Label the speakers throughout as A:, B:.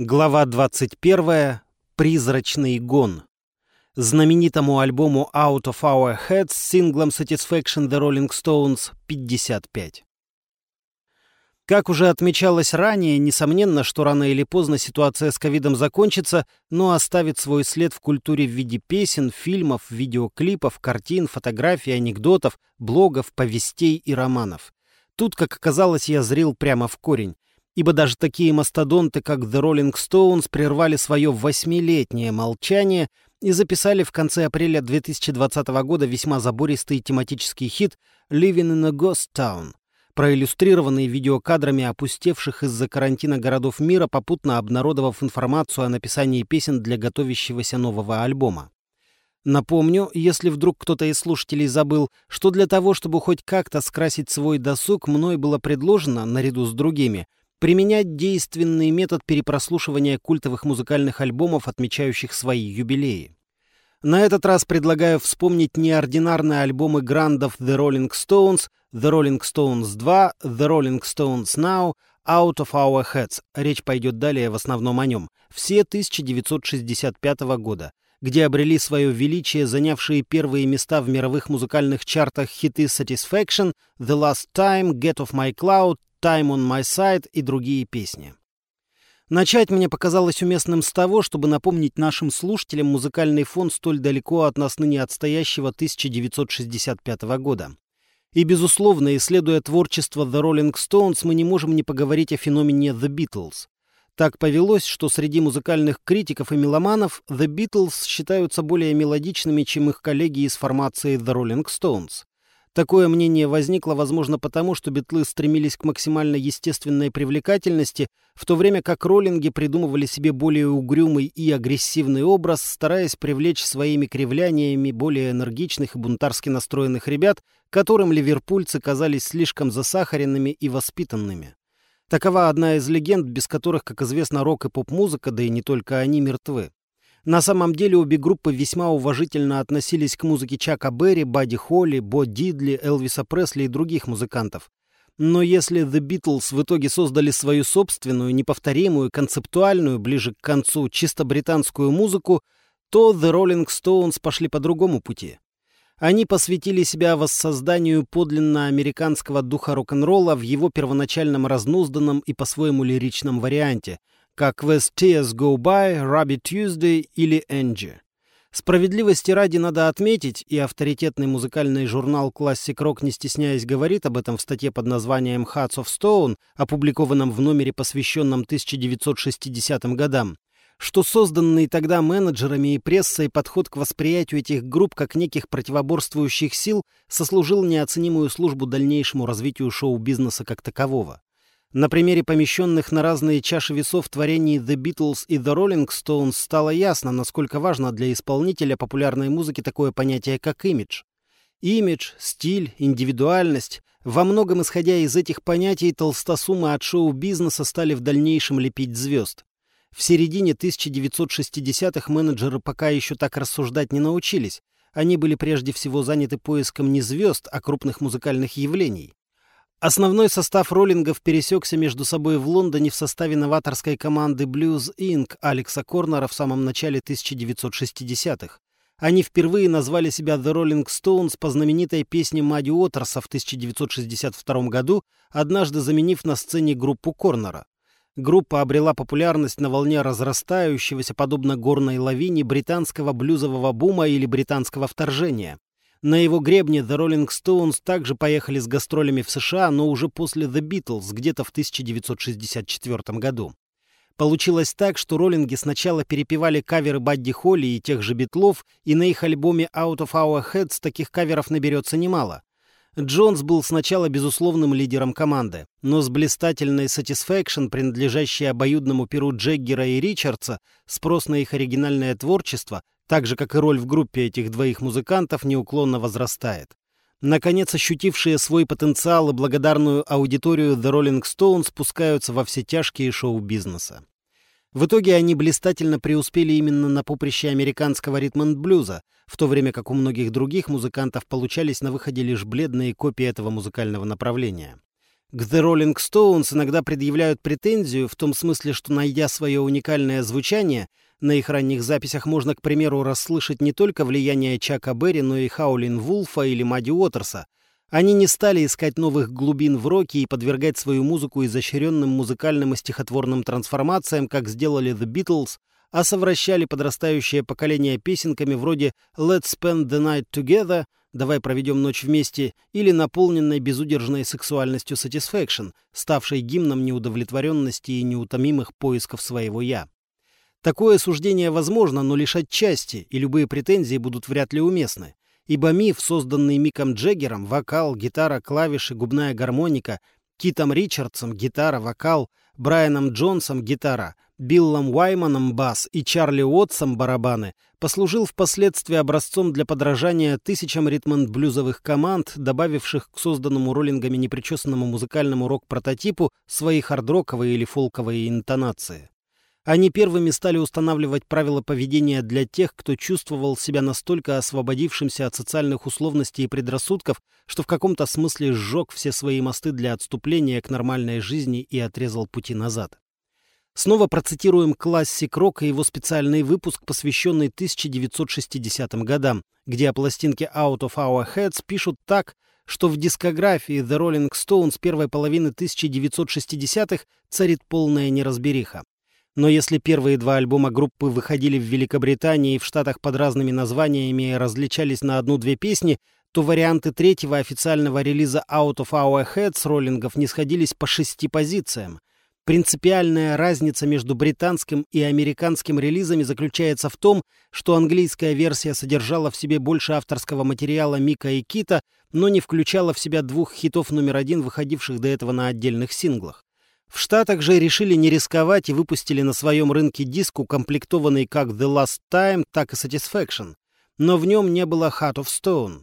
A: Глава 21. Призрачный гон. Знаменитому альбому Out of Our Heads с синглом Satisfaction The Rolling Stones 55. Как уже отмечалось ранее, несомненно, что рано или поздно ситуация с ковидом закончится, но оставит свой след в культуре в виде песен, фильмов, видеоклипов, картин, фотографий, анекдотов, блогов, повестей и романов. Тут, как оказалось, я зрил прямо в корень ибо даже такие мастодонты, как The Rolling Stones, прервали свое восьмилетнее молчание и записали в конце апреля 2020 года весьма забористый тематический хит «Living in a Ghost Town», проиллюстрированный видеокадрами опустевших из-за карантина городов мира, попутно обнародовав информацию о написании песен для готовящегося нового альбома. Напомню, если вдруг кто-то из слушателей забыл, что для того, чтобы хоть как-то скрасить свой досуг, мной было предложено, наряду с другими, применять действенный метод перепрослушивания культовых музыкальных альбомов, отмечающих свои юбилеи. На этот раз предлагаю вспомнить неординарные альбомы грандов The Rolling Stones, The Rolling Stones 2, The Rolling Stones Now, Out of Our Heads, речь пойдет далее в основном о нем, все 1965 года, где обрели свое величие занявшие первые места в мировых музыкальных чартах хиты Satisfaction, The Last Time, Get Off My Cloud, «Time on My Side» и другие песни. Начать мне показалось уместным с того, чтобы напомнить нашим слушателям музыкальный фон столь далеко от нас ныне отстоящего 1965 года. И, безусловно, исследуя творчество The Rolling Stones, мы не можем не поговорить о феномене The Beatles. Так повелось, что среди музыкальных критиков и меломанов The Beatles считаются более мелодичными, чем их коллеги из формации The Rolling Stones. Такое мнение возникло, возможно, потому, что битлы стремились к максимально естественной привлекательности, в то время как роллинги придумывали себе более угрюмый и агрессивный образ, стараясь привлечь своими кривляниями более энергичных и бунтарски настроенных ребят, которым ливерпульцы казались слишком засахаренными и воспитанными. Такова одна из легенд, без которых, как известно, рок и поп-музыка, да и не только они, мертвы. На самом деле обе группы весьма уважительно относились к музыке Чака Берри, Бадди Холли, Бо Дидли, Элвиса Пресли и других музыкантов. Но если The Beatles в итоге создали свою собственную, неповторимую, концептуальную, ближе к концу, чисто британскую музыку, то The Rolling Stones пошли по другому пути. Они посвятили себя воссозданию подлинно американского духа рок-н-ролла в его первоначальном разнузданном и по-своему лиричном варианте – как «With Tears Go By», «Rabbit Tuesday» или «Angie». Справедливости ради надо отметить, и авторитетный музыкальный журнал Classic Rock, не стесняясь, говорит об этом в статье под названием «Hearts of Stone», опубликованном в номере, посвященном 1960 годам, что созданный тогда менеджерами и прессой подход к восприятию этих групп как неких противоборствующих сил сослужил неоценимую службу дальнейшему развитию шоу-бизнеса как такового. На примере помещенных на разные чаши весов творений The Beatles и The Rolling Stones стало ясно, насколько важно для исполнителя популярной музыки такое понятие, как имидж. Имидж, стиль, индивидуальность. Во многом исходя из этих понятий, толстосумы от шоу-бизнеса стали в дальнейшем лепить звезд. В середине 1960-х менеджеры пока еще так рассуждать не научились. Они были прежде всего заняты поиском не звезд, а крупных музыкальных явлений. Основной состав роллингов пересекся между собой в Лондоне в составе новаторской команды Blues Inc. Алекса Корнера в самом начале 1960-х. Они впервые назвали себя The Rolling Stones по знаменитой песне Мадди Уотерса в 1962 году, однажды заменив на сцене группу Корнера. Группа обрела популярность на волне разрастающегося, подобно горной лавине, британского блюзового бума или британского вторжения. На его гребне The Rolling Stones также поехали с гастролями в США, но уже после The Beatles, где-то в 1964 году. Получилось так, что роллинги сначала перепевали каверы Бадди Холли и тех же Битлов, и на их альбоме Out of Our Heads таких каверов наберется немало. Джонс был сначала безусловным лидером команды, но с блистательной Satisfaction, принадлежащей обоюдному перу Джеггера и Ричардса, спрос на их оригинальное творчество так же, как и роль в группе этих двоих музыкантов, неуклонно возрастает. Наконец, ощутившие свой потенциал и благодарную аудиторию The Rolling Stones спускаются во все тяжкие шоу-бизнеса. В итоге они блистательно преуспели именно на поприще американского ритм-блюза, в то время как у многих других музыкантов получались на выходе лишь бледные копии этого музыкального направления. К The Rolling Stones иногда предъявляют претензию в том смысле, что, найдя свое уникальное звучание, на их ранних записях можно, к примеру, расслышать не только влияние Чака Берри, но и Хаулин Вулфа или Мадди Уотерса. Они не стали искать новых глубин в роке и подвергать свою музыку изощренным музыкальным и стихотворным трансформациям, как сделали The Beatles, а совращали подрастающее поколение песенками вроде «Let's spend the night together», «Давай проведем ночь вместе» или наполненной безудержной сексуальностью Satisfaction, ставшей гимном неудовлетворенности и неутомимых поисков своего «я». Такое суждение возможно, но лишь отчасти, и любые претензии будут вряд ли уместны. Ибо миф, созданный Миком Джеггером, вокал, гитара, клавиши, губная гармоника, Китом Ричардсом, гитара, вокал, Брайаном Джонсом, гитара — Биллом Уайманом бас и Чарли Уотсом барабаны, послужил впоследствии образцом для подражания тысячам ритмонд-блюзовых команд, добавивших к созданному роллингами непричесанному музыкальному рок-прототипу свои хардроковые или фолковые интонации. Они первыми стали устанавливать правила поведения для тех, кто чувствовал себя настолько освободившимся от социальных условностей и предрассудков, что в каком-то смысле сжег все свои мосты для отступления к нормальной жизни и отрезал пути назад. Снова процитируем классик рока и его специальный выпуск, посвященный 1960 годам, где о пластинке Out of Our Heads пишут так, что в дискографии The Rolling Stones первой половины 1960-х царит полная неразбериха. Но если первые два альбома группы выходили в Великобритании и в Штатах под разными названиями и различались на одну-две песни, то варианты третьего официального релиза Out of Our Heads роллингов не сходились по шести позициям. Принципиальная разница между британским и американским релизами заключается в том, что английская версия содержала в себе больше авторского материала Мика и Кита, но не включала в себя двух хитов номер один, выходивших до этого на отдельных синглах. В Штатах же решили не рисковать и выпустили на своем рынке диск, укомплектованный как The Last Time, так и Satisfaction. Но в нем не было Heart of Stone.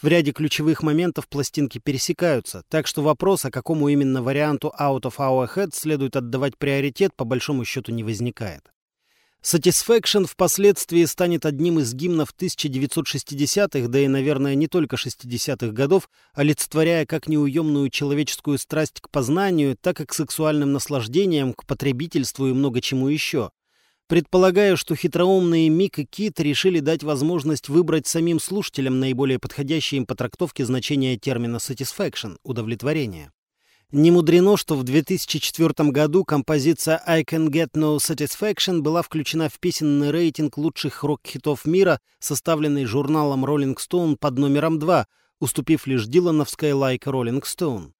A: В ряде ключевых моментов пластинки пересекаются, так что вопрос, о какому именно варианту Out of Our Head следует отдавать приоритет, по большому счету не возникает. Satisfaction впоследствии станет одним из гимнов 1960-х, да и, наверное, не только 60-х годов, олицетворяя как неуемную человеческую страсть к познанию, так и к сексуальным наслаждениям, к потребительству и много чему еще. Предполагаю, что хитроумные Мик и Кит решили дать возможность выбрать самим слушателям наиболее подходящее им по трактовке значение термина satisfaction – удовлетворение. Не мудрено, что в 2004 году композиция «I Can Get No Satisfaction» была включена в песенный рейтинг лучших рок-хитов мира, составленный журналом Rolling Stone под номером 2, уступив лишь Дилановской «Like Rolling Stone».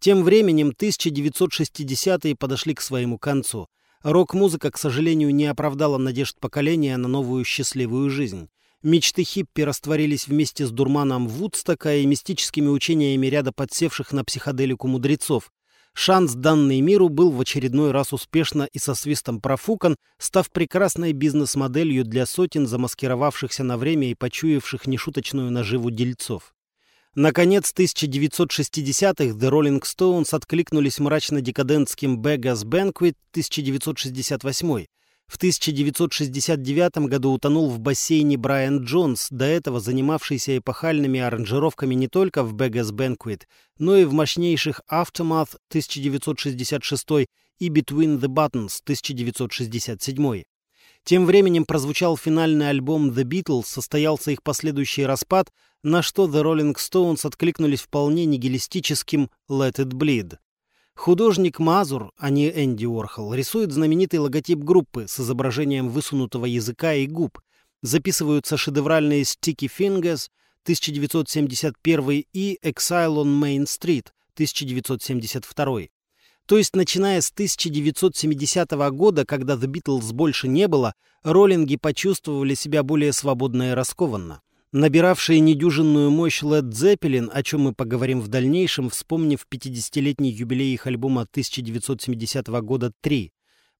A: Тем временем 1960-е подошли к своему концу. Рок-музыка, к сожалению, не оправдала надежд поколения на новую счастливую жизнь. Мечты хиппи растворились вместе с дурманом Вудстока и мистическими учениями ряда подсевших на психоделику мудрецов. Шанс, данный миру, был в очередной раз успешно и со свистом профукан, став прекрасной бизнес-моделью для сотен замаскировавшихся на время и почуявших нешуточную наживу дельцов. Наконец, 1960-х The Rolling Stones откликнулись мрачно-декадентским Beggars Banquet 1968 в 1969 году утонул в бассейне Брайан Джонс, до этого занимавшийся эпохальными аранжировками не только в Beggars Banquet, но и в мощнейших Aftermath 1966 и Between the Buttons 1967. Тем временем прозвучал финальный альбом The Beatles, состоялся их последующий распад, на что The Rolling Stones откликнулись вполне нигилистическим «Let it bleed». Художник Мазур, а не Энди Уорхол, рисует знаменитый логотип группы с изображением высунутого языка и губ. Записываются шедевральные «Sticky Fingers» 1971 и «Exile on Main Street» 1972. То есть, начиная с 1970 года, когда The Beatles больше не было, роллинги почувствовали себя более свободно и раскованно. Набиравшие недюжинную мощь Led Zeppelin, о чем мы поговорим в дальнейшем, вспомнив 50-летний юбилей их альбома 1970 года «3»,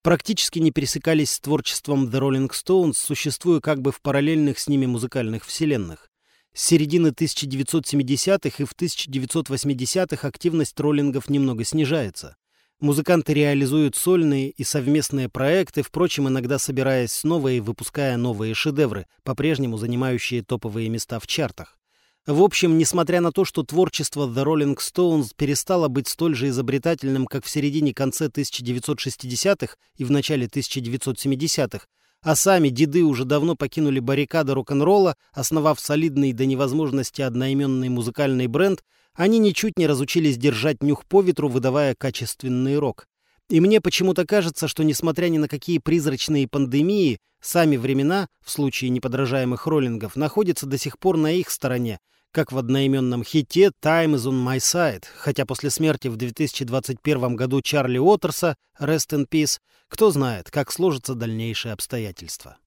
A: практически не пересекались с творчеством The Rolling Stones, существуя как бы в параллельных с ними музыкальных вселенных. С середины 1970-х и в 1980-х активность роллингов немного снижается. Музыканты реализуют сольные и совместные проекты, впрочем, иногда собираясь снова и выпуская новые шедевры, по-прежнему занимающие топовые места в чартах. В общем, несмотря на то, что творчество The Rolling Stones перестало быть столь же изобретательным, как в середине-конце 1960-х и в начале 1970-х, а сами деды уже давно покинули баррикады рок-н-ролла, основав солидный до невозможности одноименный музыкальный бренд, они ничуть не разучились держать нюх по ветру, выдавая качественный рок. И мне почему-то кажется, что, несмотря ни на какие призрачные пандемии, сами времена, в случае неподражаемых роллингов, находятся до сих пор на их стороне, как в одноименном хите «Time is on my side», хотя после смерти в 2021 году Чарли Уотерса, «Rest in Peace», кто знает, как сложатся дальнейшие обстоятельства.